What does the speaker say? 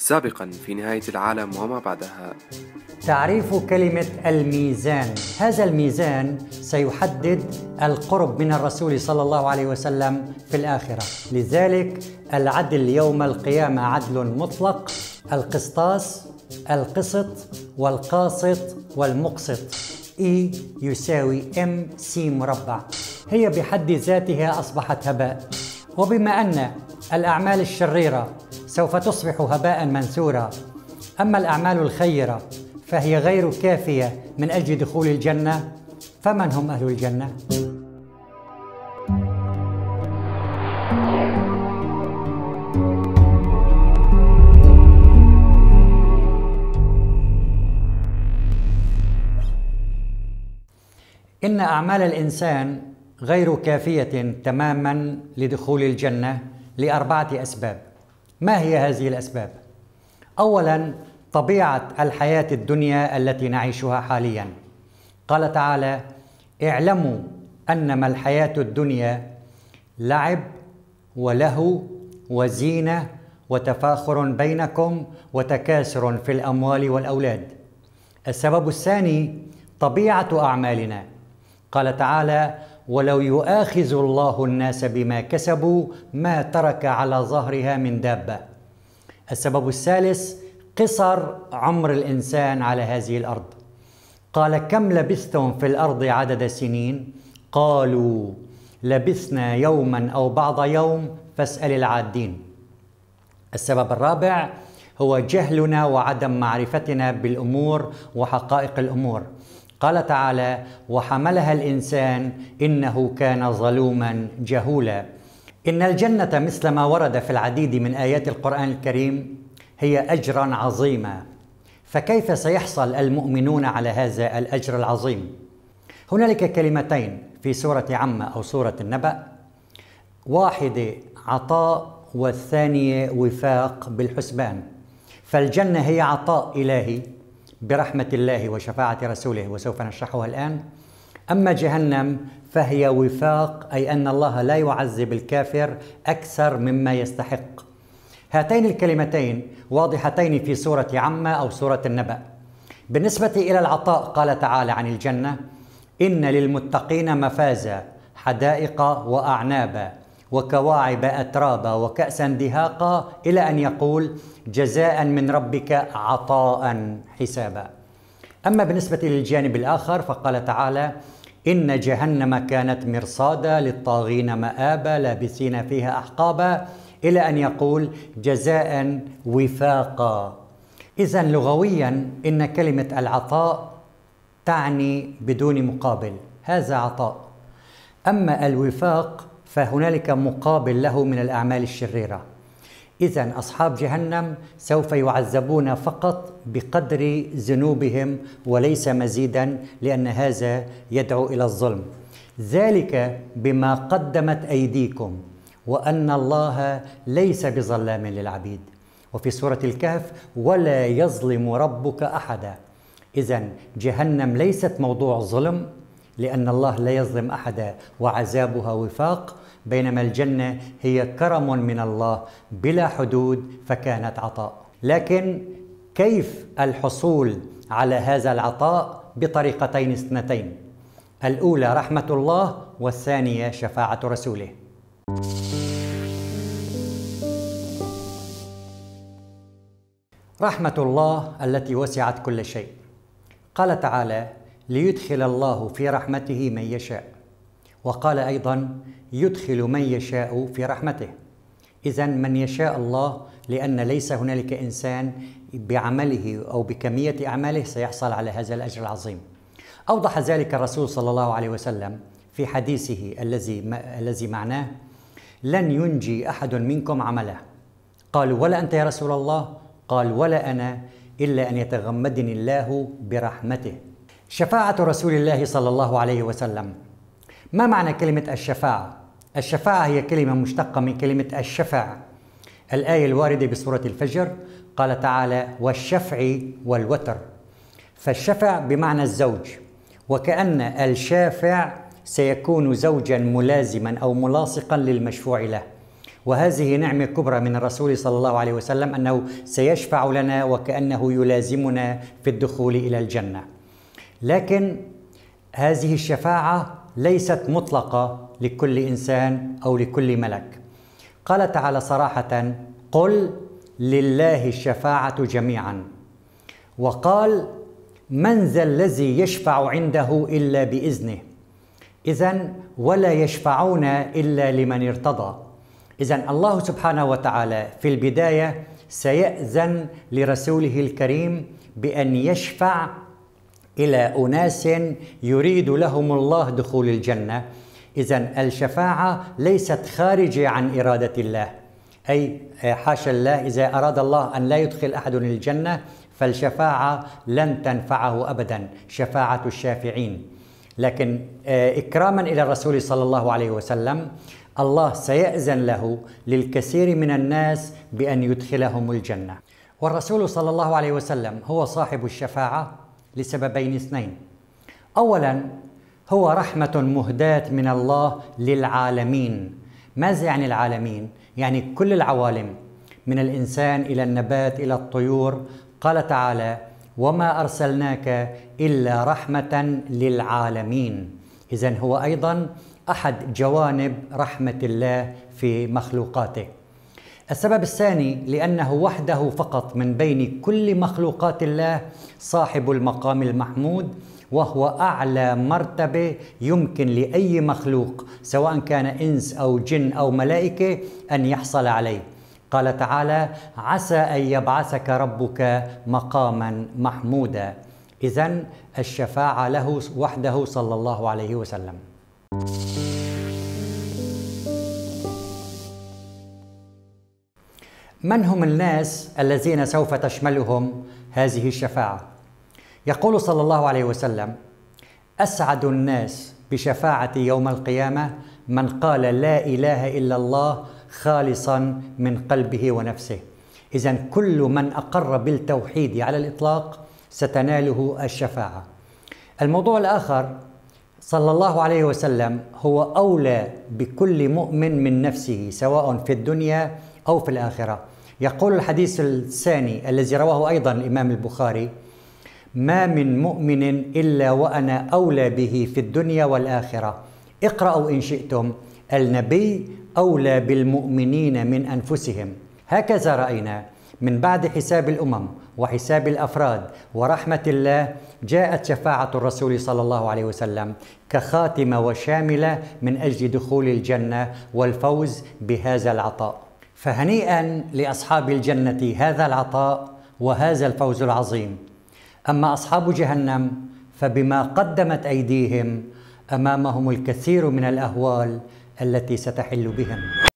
سابقا في نهاية العالم وما بعدها. تعريف كلمة الميزان. هذا الميزان سيحدد القرب من الرسول صلى الله عليه وسلم في الآخرة. لذلك العدل يوم القيامة عدل مطلق. القسطاس القسط والقاسط والمقسط. E يساوي ام سي مربع. هي بحد ذاتها أصبحت هباء. وبما أن الأعمال الشريرة سوف تصبح هباء منثورا أما الأعمال الخيرة فهي غير كافية من أجل دخول الجنة فمن هم أهل الجنة؟ إن أعمال الإنسان غير كافية تماما لدخول الجنة لأربعة أسباب. ما هي هذه الأسباب؟ أولا طبيعة الحياة الدنيا التي نعيشها حاليا. قال تعالى: اعلموا أنما الحياة الدنيا لعب ولهو وزينة وتفاخر بينكم وتكاثر في الأموال والأولاد. السبب الثاني طبيعة أعمالنا قال تعالى ولو يؤاخذ الله الناس بما كسبوا ما ترك على ظهرها من دابة. السبب الثالث قصر عمر الإنسان على هذه الأرض. قال كم لبثتم في الأرض عدد سنين؟ قالوا لبثنا يوما أو بعض يوم فاسأل العادين. السبب الرابع هو جهلنا وعدم معرفتنا بالأمور وحقائق الأمور. قال تعالى وحملها الإنسان إنه كان ظلوما جهولا. إن الجنة مثل ما ورد في العديد من آيات القرآن الكريم هي اجرا عظيما. فكيف سيحصل المؤمنون على هذا الأجر العظيم؟ هنالك كلمتين في سورة عمه أو سورة النبأ. واحدة عطاء والثانيه وفاق بالحسبان. فالجنة هي عطاء إلهي. برحمة الله وشفاعة رسوله وسوف نشرحها الآن. أما جهنم فهي وفاق أي أن الله لا يعذب الكافر أكثر مما يستحق. هاتين الكلمتين واضحتين في سورة عمة أو سورة النبأ. بالنسبة إلى العطاء قال تعالى عن الجنة إن للمتقين مفازا حدائق وأعنابا. وكواعب أترابا وكأسا دهاقا إلى أن يقول جزاء من ربك عطاء حسابا. أما بالنسبة للجانب الآخر فقال تعالى إن جهنم كانت مرصادا للطاغين مآبا لابسين فيها أحقابا إلى أن يقول جزاء وفاقا. إذا لغويا إن كلمة العطاء تعني بدون مقابل هذا عطاء. أما الوفاق فهنالك مقابل له من الأعمال الشريرة. اذا أصحاب جهنم سوف يعذبون فقط بقدر ذنوبهم وليس مزيدا لأن هذا يدعو إلى الظلم. ذلك بما قدمت أيديكم وأن الله ليس بظلام للعبيد. وفي سورة الكهف ولا يظلم ربك أحدا. اذا جهنم ليست موضوع ظلم لأن الله لا يظلم أحدا وعذابها وفاق. بينما الجنة هي كرم من الله بلا حدود فكانت عطاء. لكن كيف الحصول على هذا العطاء؟ بطريقتين اثنتين. الأولى رحمة الله والثانية شفاعة رسوله. رحمة الله التي وسعت كل شيء. قال تعالى ليدخل الله في رحمته من يشاء. وقال أيضا يدخل من يشاء في رحمته. اذا من يشاء الله لأن ليس هنالك إنسان بعمله أو بكمية أعماله سيحصل على هذا الأجر العظيم. أوضح ذلك الرسول صلى الله عليه وسلم في حديثه الذي الذي معناه لن ينجي أحد منكم عمله. قالوا ولا أنت يا رسول الله؟ قال ولا أنا إلا أن يتغمدني الله برحمته. شفاعة رسول الله صلى الله عليه وسلم. ما معنى كلمة الشفاعة؟ الشفاعة هي كلمة مشتقة من كلمة الشفع الآية الواردة بسورة الفجر قال تعالى والشفع والوتر فالشفع بمعنى الزوج وكأن الشافع سيكون زوجا ملازما أو ملاصقا للمشفوع له. وهذه نعمة كبرى من الرسول صلى الله عليه وسلم أنه سيشفع لنا وكأنه يلازمنا في الدخول إلى الجنة. لكن هذه الشفاعة ليست مطلقة لكل إنسان أو لكل ملك. قال تعالى صراحة قل لله الشفاعة جميعا. وقال من ذا الذي يشفع عنده إلا بإذنه. إذا ولا يشفعون إلا لمن ارتضى. إذا الله سبحانه وتعالى في البداية سيأذن لرسوله الكريم بأن يشفع إلى أناس يريد لهم الله دخول الجنة. إذا الشفاعة ليست خارجة عن إرادة الله. أي حاشا الله إذا أراد الله أن لا يدخل أحد الجنة فالشفاعة لن تنفعه أبدا شفاعة الشافعين. لكن آه، إكراما إلى الرسول صلى الله عليه وسلم الله سيأذن له للكثير من الناس بأن يدخلهم الجنة. والرسول صلى الله عليه وسلم هو صاحب الشفاعة. لسببين اثنين. أولا هو رحمة مهداة من الله للعالمين. ماذا يعني العالمين؟ يعني كل العوالم من الإنسان إلى النبات إلى الطيور. قال تعالى وما أرسلناك إلا رحمة للعالمين. إذا هو أيضا أحد جوانب رحمة الله في مخلوقاته. السبب الثاني لأنه وحده فقط من بين كل مخلوقات الله صاحب المقام المحمود وهو أعلى مرتبة يمكن لأي مخلوق سواء كان إنس أو جن أو ملائكة أن يحصل عليه. قال تعالى عسى أن يبعثك ربك مقاما محمودا. اذا الشفاعة له وحده صلى الله عليه وسلم. من هم الناس الذين سوف تشملهم هذه الشفاعة؟ يقول صلى الله عليه وسلم أسعد الناس بشفاعه يوم القيامة من قال لا إله إلا الله خالصا من قلبه ونفسه. اذا كل من أقر بالتوحيد على الإطلاق ستناله الشفاعة. الموضوع الآخر صلى الله عليه وسلم هو أولى بكل مؤمن من نفسه سواء في الدنيا أو في الآخرة. يقول الحديث الثاني الذي رواه أيضا الإمام البخاري ما من مؤمن إلا وأنا أولى به في الدنيا والآخرة. اقرأوا إن شئتم النبي أولى بالمؤمنين من أنفسهم. هكذا رأينا من بعد حساب الأمم وحساب الأفراد ورحمة الله جاءت شفاعة الرسول صلى الله عليه وسلم كخاتمة وشاملة من أجل دخول الجنة والفوز بهذا العطاء. فهنيئا لأصحاب الجنة هذا العطاء وهذا الفوز العظيم. أما أصحاب جهنم فبما قدمت أيديهم أمامهم الكثير من الأهوال التي ستحل بهم.